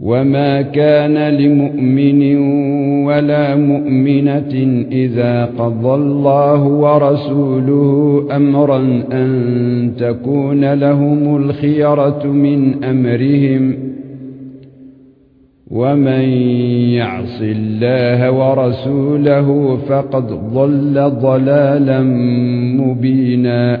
وما كان لمؤمن ولا مؤمنة إذا قضى الله ورسوله أمرا أن تكون لهم الخيرة من أمرهم ومن يعص الله ورسوله فقد ضل ضلالا مبينا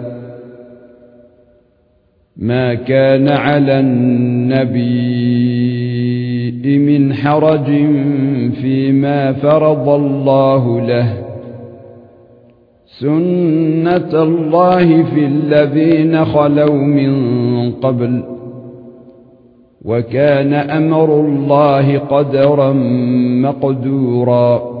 ما كان على النبي من حرج فيما فرض الله له سنة الله في الذين خلوا من قبل وكان أمر الله قدرا مقدورا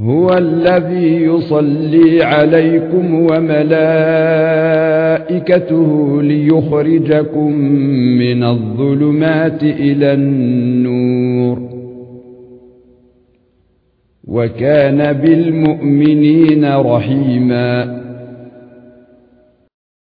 هو الذي يصلي عليكم وملائكته ليخرجكم من الظلمات إلى النور. وكان بالمؤمنين رحيما.